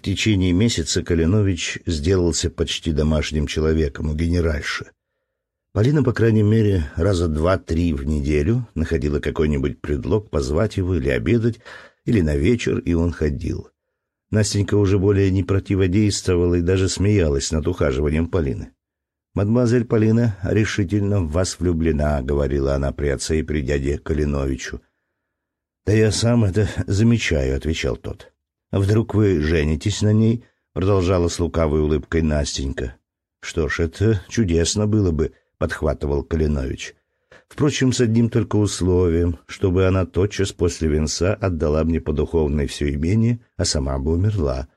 В течение месяца Калинович сделался почти домашним человеком у генеральши. Полина, по крайней мере, раза два-три в неделю находила какой-нибудь предлог позвать его или обедать, или на вечер, и он ходил. Настенька уже более не противодействовала и даже смеялась над ухаживанием Полины. «Мадемуазель Полина решительно в вас влюблена», — говорила она при отце и при дяде Калиновичу. «Да я сам это замечаю», — отвечал тот. «А вдруг вы женитесь на ней?» — продолжала с лукавой улыбкой Настенька. «Что ж, это чудесно было бы», — подхватывал Калинович. «Впрочем, с одним только условием, чтобы она тотчас после венца отдала мне по духовной все имение, а сама бы умерла».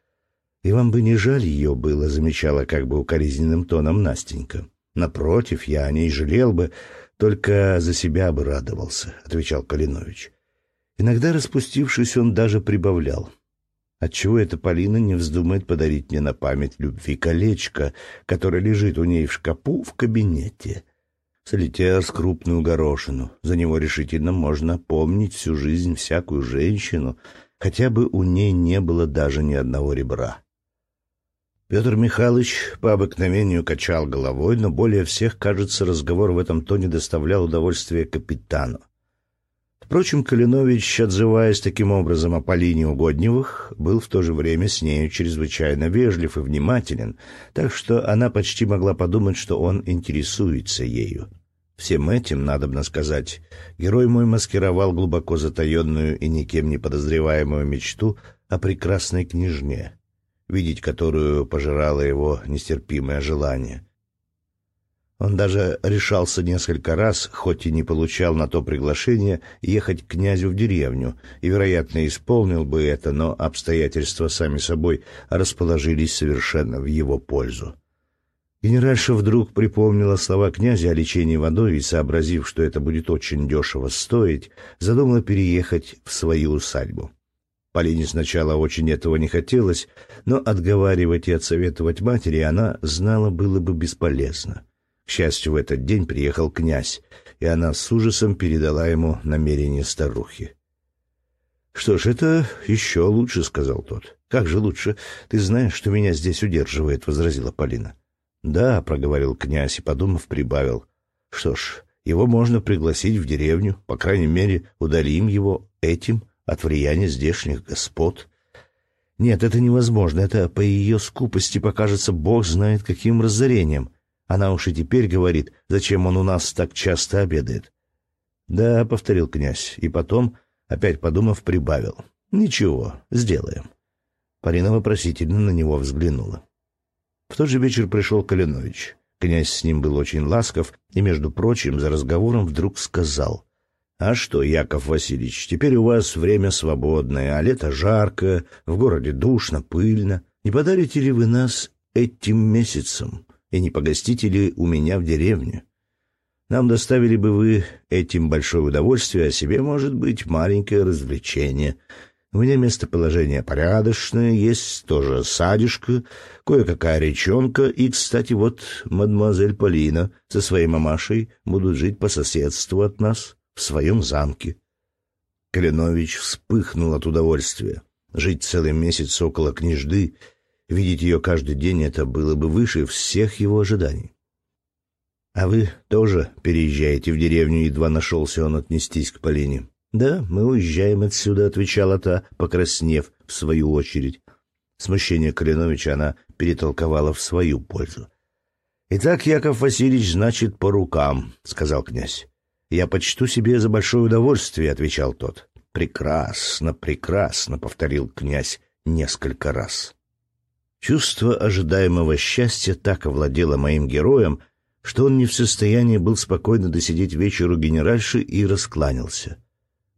«И вам бы не жаль ее было», — замечала как бы укоризненным тоном Настенька. «Напротив, я о ней жалел бы, только за себя бы радовался», — отвечал Калинович. Иногда, распустившись, он даже прибавлял. Отчего эта Полина не вздумает подарить мне на память любви колечко, которое лежит у ней в шкапу в кабинете? Солитер с крупную горошину. За него решительно можно помнить всю жизнь всякую женщину, хотя бы у ней не было даже ни одного ребра. Петр Михайлович по обыкновению качал головой, но более всех, кажется, разговор в этом тоне доставлял удовольствие капитану. Впрочем, Калинович, отзываясь таким образом о Полине Угодневых, был в то же время с нею чрезвычайно вежлив и внимателен, так что она почти могла подумать, что он интересуется ею. Всем этим, надобно сказать, герой мой маскировал глубоко затаенную и никем не подозреваемую мечту о прекрасной княжне, видеть которую пожирало его нестерпимое желание. Он даже решался несколько раз, хоть и не получал на то приглашение, ехать к князю в деревню, и, вероятно, исполнил бы это, но обстоятельства сами собой расположились совершенно в его пользу. Генеральша вдруг припомнила слова князя о лечении водой и, сообразив, что это будет очень дешево стоить, задумала переехать в свою усадьбу. Полине сначала очень этого не хотелось, но отговаривать и отсоветовать матери она знала было бы бесполезно. К счастью, в этот день приехал князь, и она с ужасом передала ему намерение старухи. «Что ж, это еще лучше», — сказал тот. «Как же лучше? Ты знаешь, что меня здесь удерживает», — возразила Полина. «Да», — проговорил князь и, подумав, прибавил. «Что ж, его можно пригласить в деревню, по крайней мере, удалим его этим от влияния здешних господ. Нет, это невозможно, это по ее скупости покажется бог знает каким разорением. Она уж и теперь говорит, зачем он у нас так часто обедает. Да, повторил князь, и потом, опять подумав, прибавил. Ничего, сделаем. Полина вопросительно на него взглянула. В тот же вечер пришел Калинович. Князь с ним был очень ласков и, между прочим, за разговором вдруг сказал. «А что, Яков Васильевич, теперь у вас время свободное, а лето жарко, в городе душно, пыльно. Не подарите ли вы нас этим месяцем? И не погостите ли у меня в деревне? Нам доставили бы вы этим большое удовольствие, а себе, может быть, маленькое развлечение. У меня местоположение порядочное, есть тоже садишка, кое-какая речонка, и, кстати, вот мадемуазель Полина со своей мамашей будут жить по соседству от нас в своем замке. Калинович вспыхнул от удовольствия. Жить целый месяц около княжды Видеть ее каждый день — это было бы выше всех его ожиданий. — А вы тоже переезжаете в деревню, едва нашелся он отнестись к Полине. — Да, мы уезжаем отсюда, — отвечала та, покраснев в свою очередь. Смущение Калиновича она перетолковала в свою пользу. — Итак, Яков Васильевич, значит, по рукам, — сказал князь. — Я почту себе за большое удовольствие, — отвечал тот. — Прекрасно, прекрасно, — повторил князь несколько раз. Чувство ожидаемого счастья так овладело моим героем, что он не в состоянии был спокойно досидеть вечеру генеральши и раскланялся.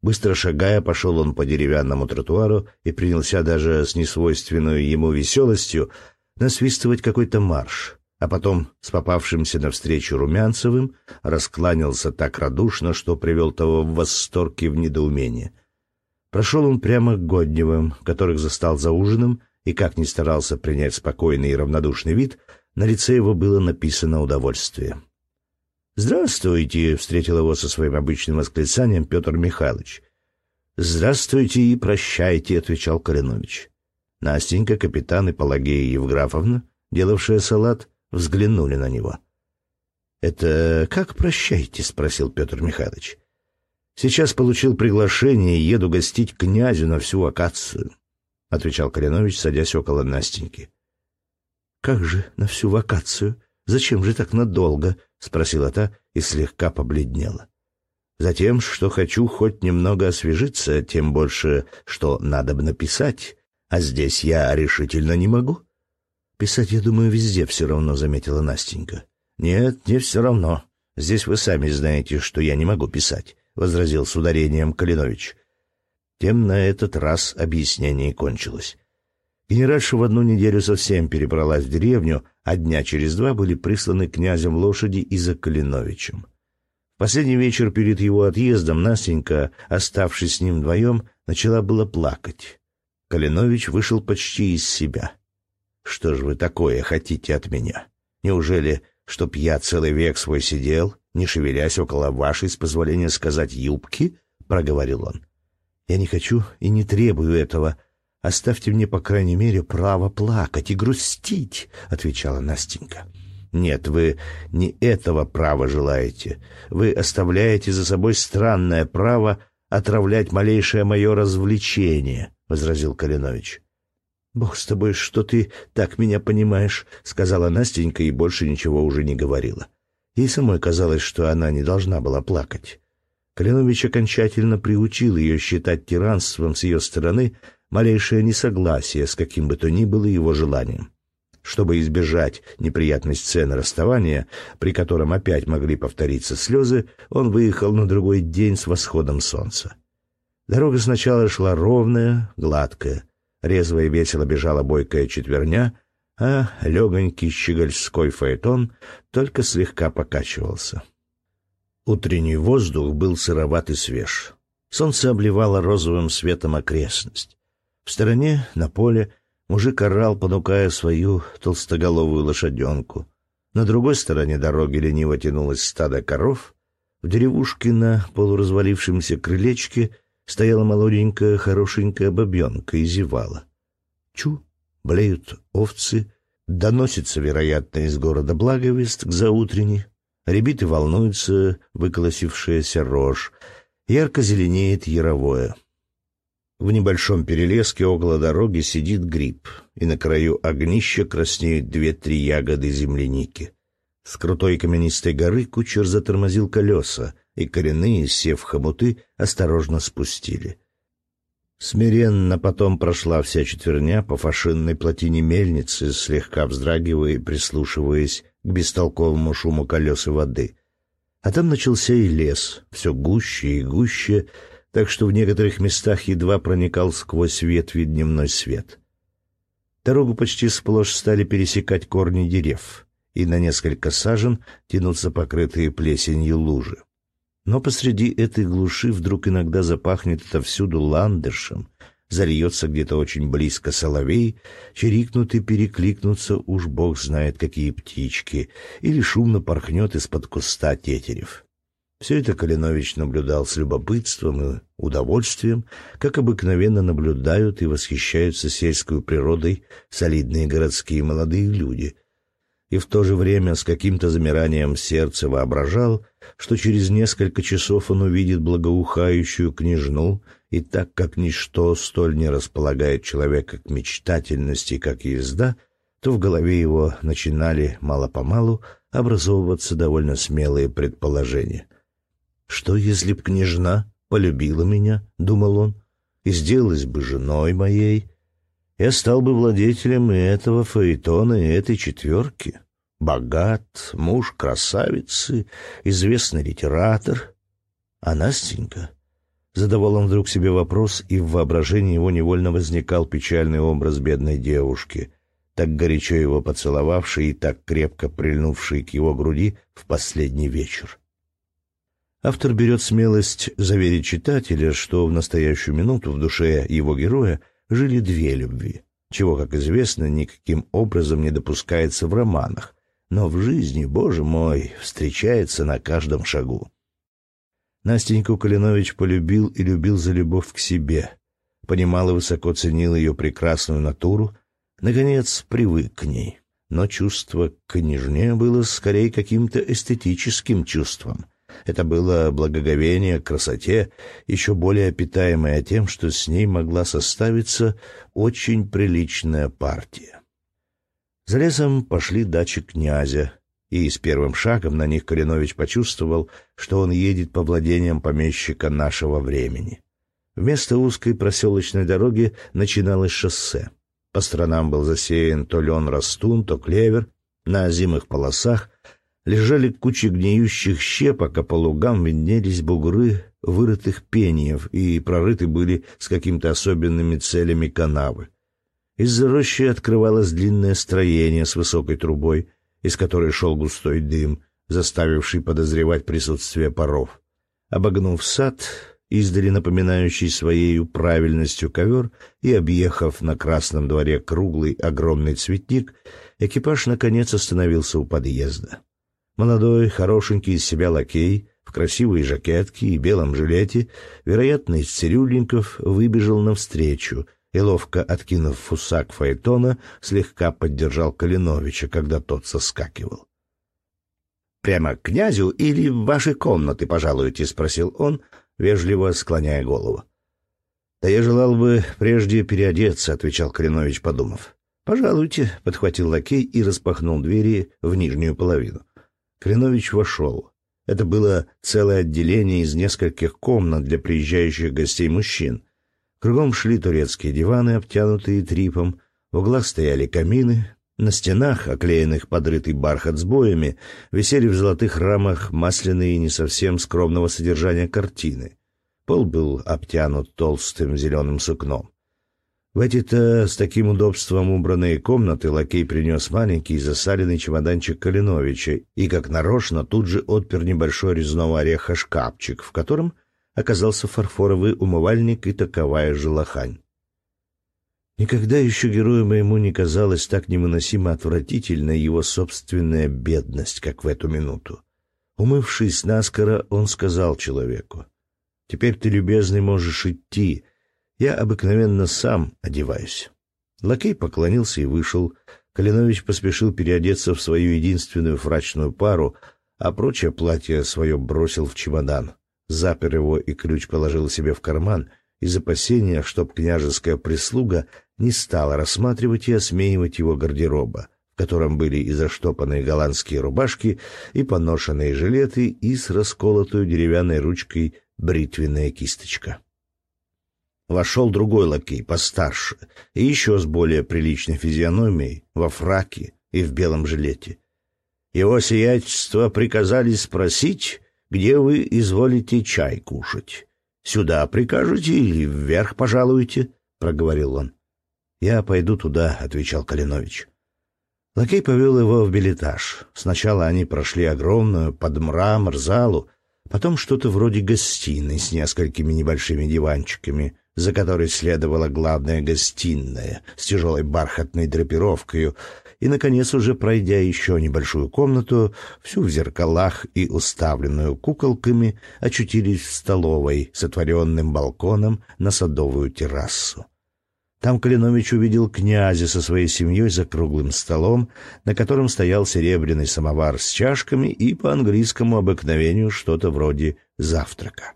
Быстро шагая, пошел он по деревянному тротуару и принялся даже с несвойственной ему веселостью насвистывать какой-то марш, а потом с попавшимся навстречу Румянцевым раскланялся так радушно, что привел того в восторг и в недоумение. Прошел он прямо к Годневым, которых застал за ужином, и как ни старался принять спокойный и равнодушный вид, на лице его было написано удовольствие. «Здравствуйте!» — встретил его со своим обычным восклицанием Петр Михайлович. «Здравствуйте и прощайте!» — отвечал Калинович. Настенька, капитан и Пелагея Евграфовна, делавшая салат, взглянули на него. «Это как прощайте?» — спросил Петр Михайлович. «Сейчас получил приглашение и еду гостить князю на всю вакацию», — отвечал Калинович, садясь около Настеньки. «Как же на всю вакацию? Зачем же так надолго?» — спросила та и слегка побледнела. «Затем, что хочу хоть немного освежиться, тем больше, что надо бы написать, а здесь я решительно не могу». «Писать, я думаю, везде все равно», — заметила Настенька. «Нет, не все равно. Здесь вы сами знаете, что я не могу писать», — возразил с ударением Калинович. Тем на этот раз объяснение кончилось. Генеральша в одну неделю совсем перебралась в деревню, а дня через два были присланы князем лошади и за Калиновичем. В последний вечер перед его отъездом Настенька, оставшись с ним вдвоем, начала было плакать. Калинович вышел почти из себя. «Что же вы такое хотите от меня? Неужели, чтоб я целый век свой сидел, не шевелясь около вашей, с позволения сказать, юбки?» — проговорил он. «Я не хочу и не требую этого», Оставьте мне, по крайней мере, право плакать и грустить, — отвечала Настенька. Нет, вы не этого права желаете. Вы оставляете за собой странное право отравлять малейшее мое развлечение, — возразил Калинович. — Бог с тобой, что ты так меня понимаешь, — сказала Настенька и больше ничего уже не говорила. Ей самой казалось, что она не должна была плакать. Калинович окончательно приучил ее считать тиранством с ее стороны малейшее несогласие с каким бы то ни было его желанием. Чтобы избежать неприятной сцены расставания, при котором опять могли повториться слезы, он выехал на другой день с восходом солнца. Дорога сначала шла ровная, гладкая, резво и весело бежала бойкая четверня, а легонький щегольской фаэтон только слегка покачивался. Утренний воздух был сыроват и свеж. Солнце обливало розовым светом окрестность. В стороне, на поле, мужик орал, понукая свою толстоголовую лошаденку. На другой стороне дороги лениво тянулось стадо коров. В деревушке на полуразвалившемся крылечке стояла молоденькая хорошенькая бабенка и зевала. Чу, блеют овцы, доносится, вероятно, из города благовест к заутренней. Ребиты волнуются, выколосившаяся рожь. Ярко зеленеет яровое. В небольшом перелеске около дороги сидит гриб, и на краю огнища краснеют две-три ягоды земляники. С крутой каменистой горы кучер затормозил колеса, и коренные, сев хомуты, осторожно спустили. Смиренно потом прошла вся четверня по фашинной плотине мельницы, слегка вздрагивая и прислушиваясь к бестолковому шуму колес и воды. А там начался и лес, все гуще и гуще, так что в некоторых местах едва проникал сквозь ветви дневной свет. Дорогу почти сплошь стали пересекать корни дерев, и на несколько сажен тянутся покрытые плесенью лужи. Но посреди этой глуши вдруг иногда запахнет отовсюду ландышем, зальется где-то очень близко соловей, чирикнут и перекликнутся уж бог знает какие птички, или шумно порхнет из-под куста тетерев. Все это Калинович наблюдал с любопытством и удовольствием, как обыкновенно наблюдают и восхищаются сельской природой солидные городские молодые люди, и в то же время с каким-то замиранием сердца воображал, что через несколько часов он увидит благоухающую княжну, и так как ничто столь не располагает человека к мечтательности, как езда, то в голове его начинали мало-помалу образовываться довольно смелые предположения — что, если б княжна полюбила меня, — думал он, — и сделалась бы женой моей, я стал бы владетелем и этого фаэтона, и этой четверки. Богат, муж красавицы, известный литератор. А Настенька? Задавал он вдруг себе вопрос, и в воображении его невольно возникал печальный образ бедной девушки, так горячо его поцеловавшей и так крепко прильнувшей к его груди в последний вечер. Автор берет смелость заверить читателя, что в настоящую минуту в душе его героя жили две любви, чего, как известно, никаким образом не допускается в романах, но в жизни, боже мой, встречается на каждом шагу. Настеньку Калинович полюбил и любил за любовь к себе, понимал и высоко ценил ее прекрасную натуру, наконец привык к ней. Но чувство к княжне было скорее каким-то эстетическим чувством. Это было благоговение к красоте, еще более опитаемое тем, что с ней могла составиться очень приличная партия. За лесом пошли дачи князя, и с первым шагом на них Калинович почувствовал, что он едет по владениям помещика нашего времени. Вместо узкой проселочной дороги начиналось шоссе. По сторонам был засеян то лен растун, то клевер. На озимых полосах лежали кучи гниющих щепок, а по лугам виднелись бугры вырытых пениев и прорыты были с какими-то особенными целями канавы. Из-за рощи открывалось длинное строение с высокой трубой, из которой шел густой дым, заставивший подозревать присутствие паров. Обогнув сад, издали напоминающий своей правильностью ковер, и, объехав на красном дворе круглый огромный цветник, экипаж наконец остановился у подъезда. Молодой, хорошенький из себя лакей, в красивой жакетке и белом жилете, вероятно, из цирюльников, выбежал навстречу и, ловко откинув фусак фаэтона, слегка поддержал Калиновича, когда тот соскакивал. «Прямо к князю или в ваши комнаты пожалуйте?» — спросил он, вежливо склоняя голову. «Да я желал бы прежде переодеться», — отвечал Калинович, подумав. «Пожалуйте», — подхватил лакей и распахнул двери в нижнюю половину. Калинович вошел. Это было целое отделение из нескольких комнат для приезжающих гостей мужчин, Кругом шли турецкие диваны, обтянутые трипом, в углах стояли камины, на стенах, оклеенных подрытый бархат с боями, висели в золотых рамах масляные не совсем скромного содержания картины. Пол был обтянут толстым зеленым сукном. В эти-то с таким удобством убранные комнаты лакей принес маленький засаленный чемоданчик Калиновича и, как нарочно, тут же отпер небольшой резного ореха шкафчик, в котором оказался фарфоровый умывальник и таковая же лохань. Никогда еще герою моему не казалась так невыносимо отвратительной его собственная бедность, как в эту минуту. Умывшись наскоро, он сказал человеку, «Теперь ты, любезный, можешь идти. Я обыкновенно сам одеваюсь». Лакей поклонился и вышел. Калинович поспешил переодеться в свою единственную фрачную пару, а прочее платье свое бросил в чемодан запер его и ключ положил себе в карман из опасения, чтоб княжеская прислуга не стала рассматривать и осмеивать его гардероба, в котором были и заштопанные голландские рубашки, и поношенные жилеты, и с расколотой деревянной ручкой бритвенная кисточка. Вошел другой лакей, постарше, и еще с более приличной физиономией, во фраке и в белом жилете. Его сиятельство приказали спросить, где вы изволите чай кушать. Сюда прикажете или вверх пожалуете? — проговорил он. — Я пойду туда, — отвечал Калинович. Лакей повел его в билетаж. Сначала они прошли огромную под мрамор залу, потом что-то вроде гостиной с несколькими небольшими диванчиками, за которой следовала главная гостиная с тяжелой бархатной драпировкой, и, наконец, уже пройдя еще небольшую комнату, всю в зеркалах и уставленную куколками, очутились в столовой с отворенным балконом на садовую террасу. Там Калинович увидел князя со своей семьей за круглым столом, на котором стоял серебряный самовар с чашками и по английскому обыкновению что-то вроде завтрака.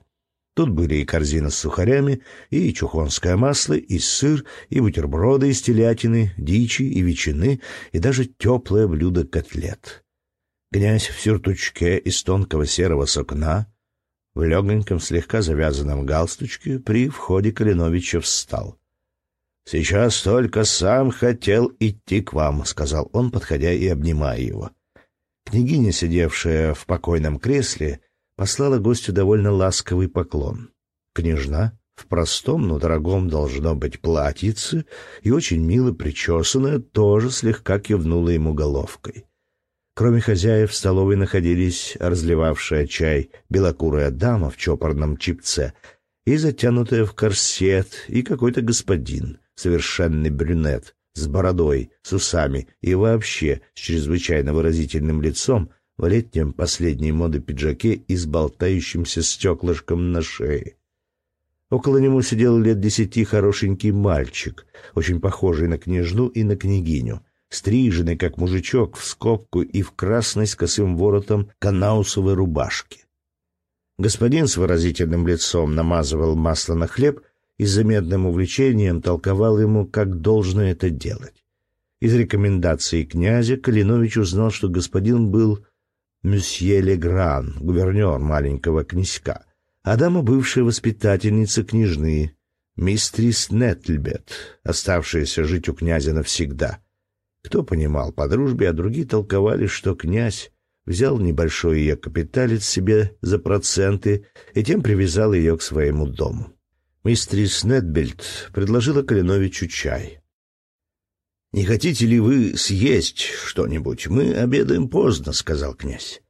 Тут были и корзина с сухарями, и чухонское масло, и сыр, и бутерброды из телятины, дичи и ветчины, и даже теплое блюдо котлет. Князь в сюртучке из тонкого серого сукна, в легоньком слегка завязанном галстучке, при входе Калиновича встал. «Сейчас только сам хотел идти к вам», — сказал он, подходя и обнимая его. Княгиня, сидевшая в покойном кресле, послала гостю довольно ласковый поклон. Княжна в простом, но дорогом должно быть платьице и очень мило причесанная тоже слегка кивнула ему головкой. Кроме хозяев в столовой находились разливавшая чай белокурая дама в чопорном чипце и затянутая в корсет, и какой-то господин, совершенный брюнет, с бородой, с усами и вообще с чрезвычайно выразительным лицом, в летнем последней моды пиджаке и с болтающимся стеклышком на шее. Около него сидел лет десяти хорошенький мальчик, очень похожий на княжну и на княгиню, стриженный, как мужичок, в скобку и в красной с косым воротом канаусовой рубашке. Господин с выразительным лицом намазывал масло на хлеб и с заметным увлечением толковал ему, как должно это делать. Из рекомендаций князя Калинович узнал, что господин был месье Легран, гувернер маленького князька, а дама бывшая воспитательница княжны, мистрис Нетльбет, оставшаяся жить у князя навсегда. Кто понимал по дружбе, а другие толковали, что князь взял небольшой ее капиталец себе за проценты и тем привязал ее к своему дому. Мистрис Нетбельт предложила Калиновичу чай. «Не хотите ли вы съесть что-нибудь? Мы обедаем поздно», — сказал князь.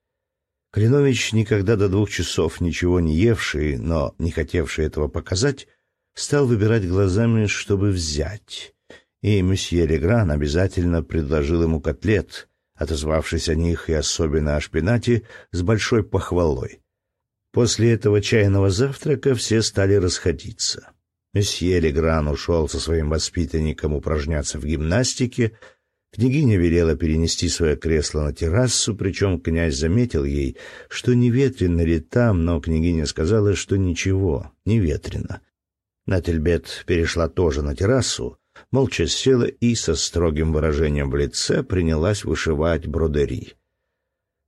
Калинович, никогда до двух часов ничего не евший, но не хотевший этого показать, стал выбирать глазами, чтобы взять. И месье Легран обязательно предложил ему котлет, отозвавшись о них и особенно о шпинате с большой похвалой. После этого чайного завтрака все стали расходиться. Месье Легран ушел со своим воспитанником упражняться в гимнастике, Княгиня велела перенести свое кресло на террасу, причем князь заметил ей, что не ветрено ли там, но княгиня сказала, что ничего, не ветрено. Нательбет перешла тоже на террасу, молча села и со строгим выражением в лице принялась вышивать бродери.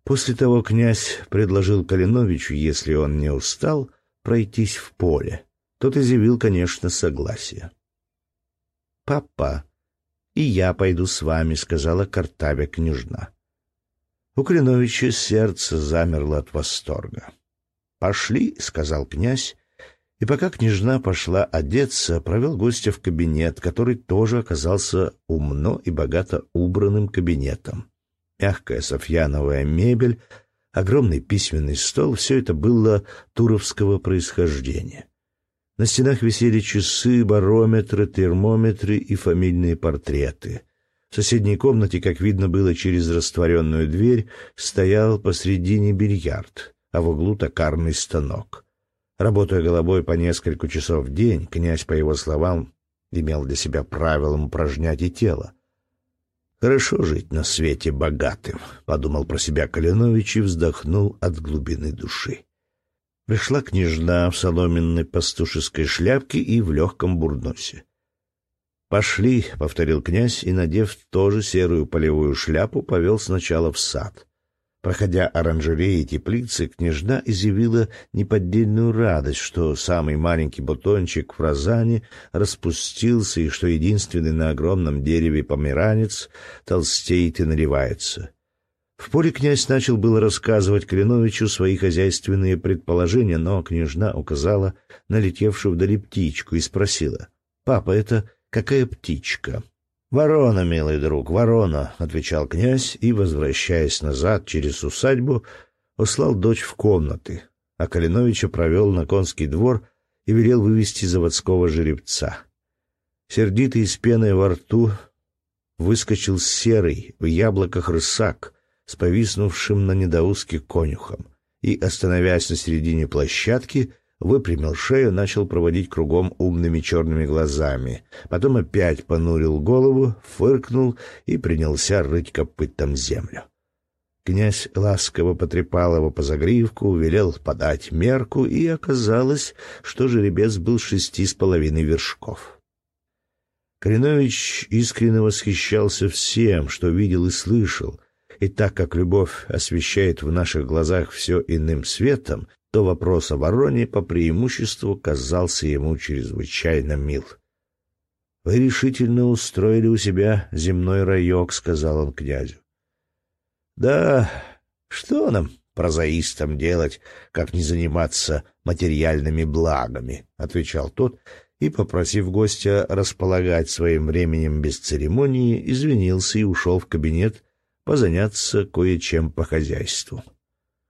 После того князь предложил Калиновичу, если он не устал, пройтись в поле. Тот изъявил, конечно, согласие. «Папа», «И я пойду с вами», — сказала Картавя княжна. У Калиновича сердце замерло от восторга. «Пошли», — сказал князь, и пока княжна пошла одеться, провел гостя в кабинет, который тоже оказался умно и богато убранным кабинетом. Мягкая софьяновая мебель, огромный письменный стол — все это было туровского происхождения. На стенах висели часы, барометры, термометры и фамильные портреты. В соседней комнате, как видно было через растворенную дверь, стоял посредине бильярд, а в углу токарный станок. Работая головой по несколько часов в день, князь, по его словам, имел для себя правилом упражнять и тело. «Хорошо жить на свете богатым», — подумал про себя Калинович и вздохнул от глубины души. Пришла княжна в соломенной пастушеской шляпке и в легком бурносе. «Пошли», — повторил князь, и, надев тоже серую полевую шляпу, повел сначала в сад. Проходя оранжереи и теплицы, княжна изъявила неподдельную радость, что самый маленький бутончик в розане распустился и что единственный на огромном дереве померанец толстеет и наливается. В поле князь начал было рассказывать Калиновичу свои хозяйственные предположения, но княжна указала на летевшую вдали птичку и спросила, «Папа, это какая птичка?» «Ворона, милый друг, ворона», — отвечал князь и, возвращаясь назад через усадьбу, услал дочь в комнаты, а Калиновича провел на конский двор и велел вывести заводского жеребца. Сердитый с пеной во рту выскочил серый в яблоках рысак с повиснувшим на недоуске конюхом и, остановясь на середине площадки, выпрямил шею, начал проводить кругом умными черными глазами, потом опять понурил голову, фыркнул и принялся рыть копытом землю. Князь ласково потрепал его по загривку, велел подать мерку, и оказалось, что жеребец был шести с половиной вершков. Коренович искренне восхищался всем, что видел и слышал, и так как любовь освещает в наших глазах все иным светом, то вопрос о вороне по преимуществу казался ему чрезвычайно мил. — Вы решительно устроили у себя земной райок, — сказал он князю. — Да, что нам, прозаистам, делать, как не заниматься материальными благами, — отвечал тот, и, попросив гостя располагать своим временем без церемонии, извинился и ушел в кабинет позаняться кое-чем по хозяйству.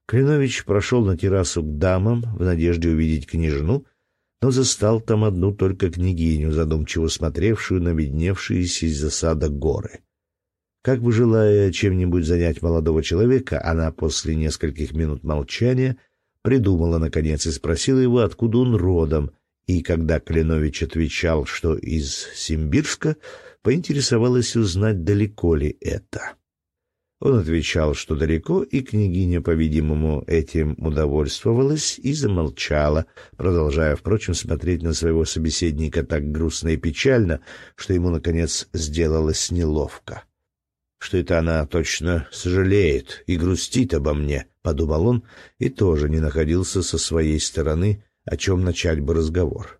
Кленович прошел на террасу к дамам в надежде увидеть княжну, но застал там одну только княгиню, задумчиво смотревшую на видневшиеся из засада горы. Как бы желая чем-нибудь занять молодого человека, она после нескольких минут молчания придумала, наконец, и спросила его, откуда он родом, и когда Калинович отвечал, что из Симбирска, поинтересовалась узнать, далеко ли это. Он отвечал, что далеко, и княгиня, по-видимому, этим удовольствовалась и замолчала, продолжая, впрочем, смотреть на своего собеседника так грустно и печально, что ему, наконец, сделалось неловко. «Что это она точно сожалеет и грустит обо мне», — подумал он, и тоже не находился со своей стороны, о чем начать бы разговор.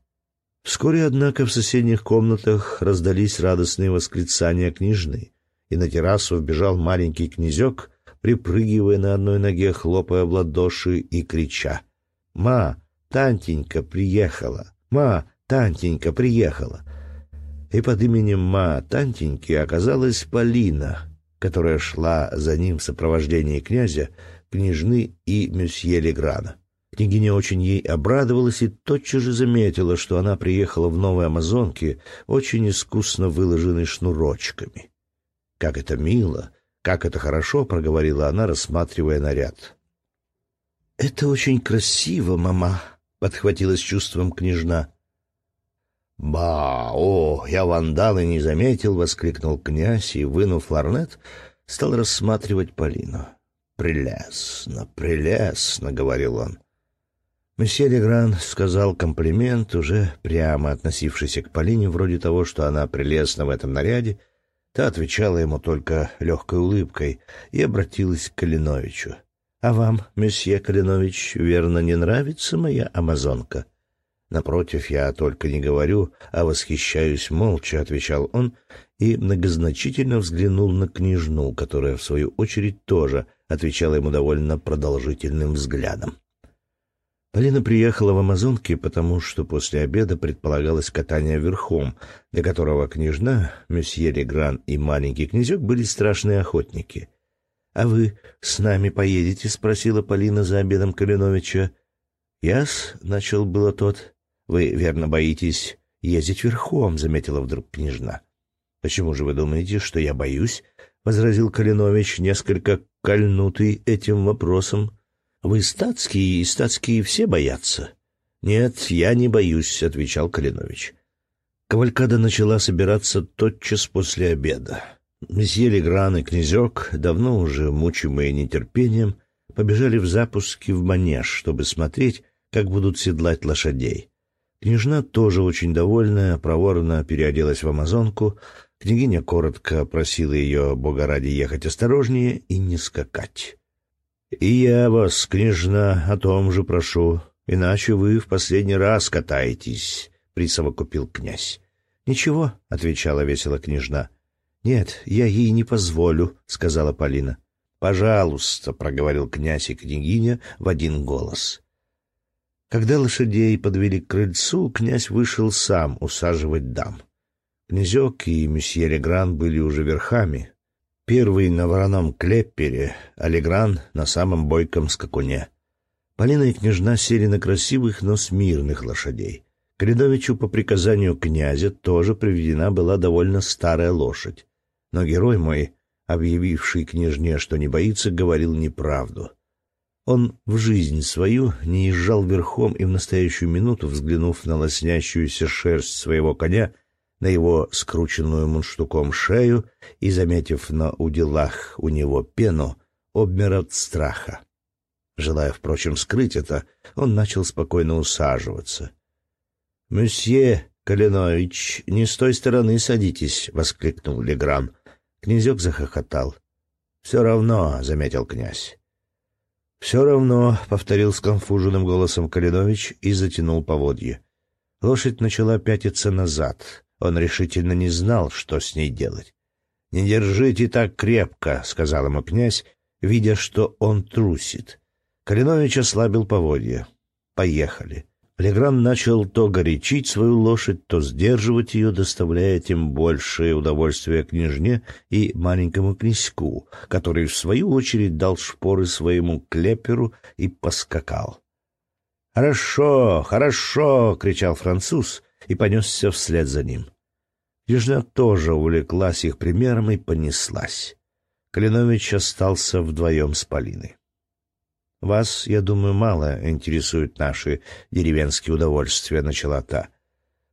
Вскоре, однако, в соседних комнатах раздались радостные восклицания княжны и на террасу вбежал маленький князек, припрыгивая на одной ноге, хлопая в ладоши и крича. «Ма, Тантенька приехала! Ма, Тантенька приехала!» И под именем Ма Тантеньки оказалась Полина, которая шла за ним в сопровождении князя, княжны и месье Леграна. Княгиня очень ей обрадовалась и тотчас же заметила, что она приехала в новой амазонке, очень искусно выложенной шнурочками. «Как это мило! Как это хорошо!» — проговорила она, рассматривая наряд. «Это очень красиво, мама!» — подхватила с чувством княжна. «Ба! О, я вандал и не заметил!» — воскликнул князь и, вынув ларнет, стал рассматривать Полину. «Прелестно, прелестно!» — говорил он. Месье Легран сказал комплимент, уже прямо относившийся к Полине, вроде того, что она прелестна в этом наряде, — Та отвечала ему только легкой улыбкой и обратилась к Калиновичу. — А вам, месье Калинович, верно, не нравится моя амазонка? — Напротив, я только не говорю, а восхищаюсь молча, — отвечал он и многозначительно взглянул на княжну, которая, в свою очередь, тоже отвечала ему довольно продолжительным взглядом. Полина приехала в Амазонке, потому что после обеда предполагалось катание верхом, для которого княжна, месье Легран и маленький князек были страшные охотники. — А вы с нами поедете? — спросила Полина за обедом Калиновича. — Яс, — начал было тот. — Вы, верно, боитесь ездить верхом, — заметила вдруг княжна. — Почему же вы думаете, что я боюсь? — возразил Калинович, несколько кольнутый этим вопросом. Вы статские, и статские все боятся. Нет, я не боюсь, отвечал Калинович. Кавалькада начала собираться тотчас после обеда. Месье Легран и князек, давно уже мучимые нетерпением, побежали в запуске в манеж, чтобы смотреть, как будут седлать лошадей. Княжна, тоже очень довольная, проворно переоделась в амазонку. Княгиня коротко просила ее, бога ради, ехать осторожнее и не скакать. И я вас, княжна, о том же прошу, иначе вы в последний раз катаетесь, — присовокупил князь. — Ничего, — отвечала весело княжна. — Нет, я ей не позволю, — сказала Полина. — Пожалуйста, — проговорил князь и княгиня в один голос. Когда лошадей подвели к крыльцу, князь вышел сам усаживать дам. Князек и месье Легран были уже верхами, Первый на вороном клеппере, Алигран на самом бойком скакуне. Полина и княжна сели на красивых, но смирных лошадей. Калидовичу по приказанию князя тоже приведена была довольно старая лошадь. Но герой мой, объявивший княжне, что не боится, говорил неправду. Он в жизнь свою не езжал верхом и в настоящую минуту, взглянув на лоснящуюся шерсть своего коня, на его скрученную мундштуком шею и, заметив на уделах у него пену, обмер от страха. Желая, впрочем, скрыть это, он начал спокойно усаживаться. — Месье Калинович, не с той стороны садитесь, — воскликнул Легран. Князек захохотал. — Все равно, — заметил князь. — Все равно, — повторил сконфуженным голосом Калинович и затянул поводье. Лошадь начала пятиться назад. Он решительно не знал, что с ней делать. «Не держите так крепко», — сказал ему князь, видя, что он трусит. Калинович ослабил поводья. «Поехали». Легран начал то горячить свою лошадь, то сдерживать ее, доставляя тем большее удовольствие княжне и маленькому князьку, который, в свою очередь, дал шпоры своему клеперу и поскакал. «Хорошо, хорошо!» — кричал француз и понесся вслед за ним. Южна тоже увлеклась их примером и понеслась. Калинович остался вдвоем с Полиной. Вас, я думаю, мало интересуют наши деревенские удовольствия, начала та.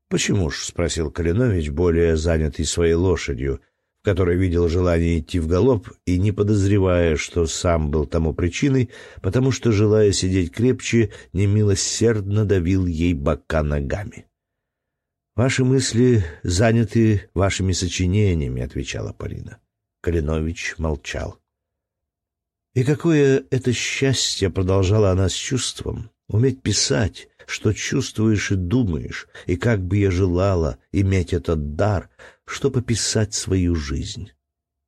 Почему ж? спросил Калинович, более занятый своей лошадью, в которой видел желание идти в галоп и не подозревая, что сам был тому причиной, потому что, желая сидеть крепче, немилосердно давил ей бока ногами. «Ваши мысли заняты вашими сочинениями», — отвечала Полина. Калинович молчал. «И какое это счастье!» — продолжала она с чувством. «Уметь писать, что чувствуешь и думаешь, и как бы я желала иметь этот дар, чтобы писать свою жизнь».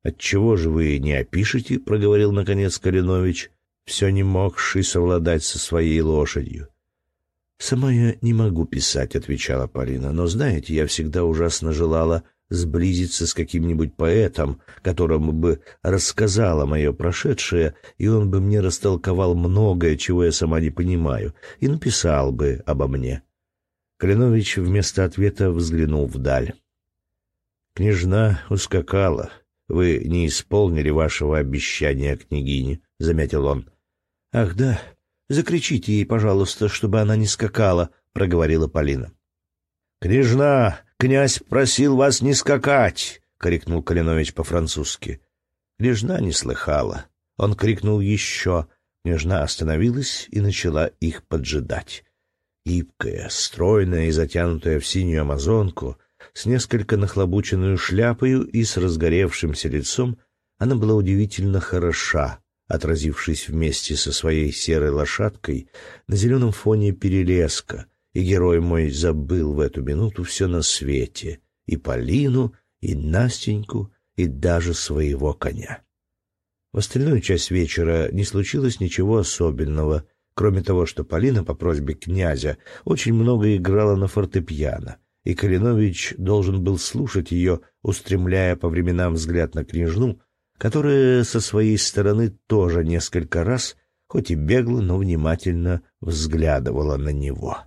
«Отчего же вы не опишете?» — проговорил наконец Калинович, все не могший совладать со своей лошадью. «Сама я не могу писать», — отвечала Полина, «но, знаете, я всегда ужасно желала сблизиться с каким-нибудь поэтом, которому бы рассказала мое прошедшее, и он бы мне растолковал многое, чего я сама не понимаю, и написал бы обо мне. Калинович вместо ответа взглянул вдаль. «Княжна ускакала. Вы не исполнили вашего обещания княгине», — заметил он. «Ах да, закричите ей, пожалуйста, чтобы она не скакала», — проговорила Полина. «Княжна, князь просил вас не скакать!» — крикнул Калинович по-французски. Княжна не слыхала. Он крикнул еще. Княжна остановилась и начала их поджидать. Гибкая, стройная и затянутая в синюю амазонку, с несколько нахлобученную шляпою и с разгоревшимся лицом, она была удивительно хороша, отразившись вместе со своей серой лошадкой на зеленом фоне перелеска, и герой мой забыл в эту минуту все на свете, и Полину, и Настеньку, и даже своего коня. В остальную часть вечера не случилось ничего особенного, кроме того, что Полина по просьбе князя очень много играла на фортепиано, и Калинович должен был слушать ее, устремляя по временам взгляд на княжну, которая со своей стороны тоже несколько раз, хоть и бегло, но внимательно взглядывала на него.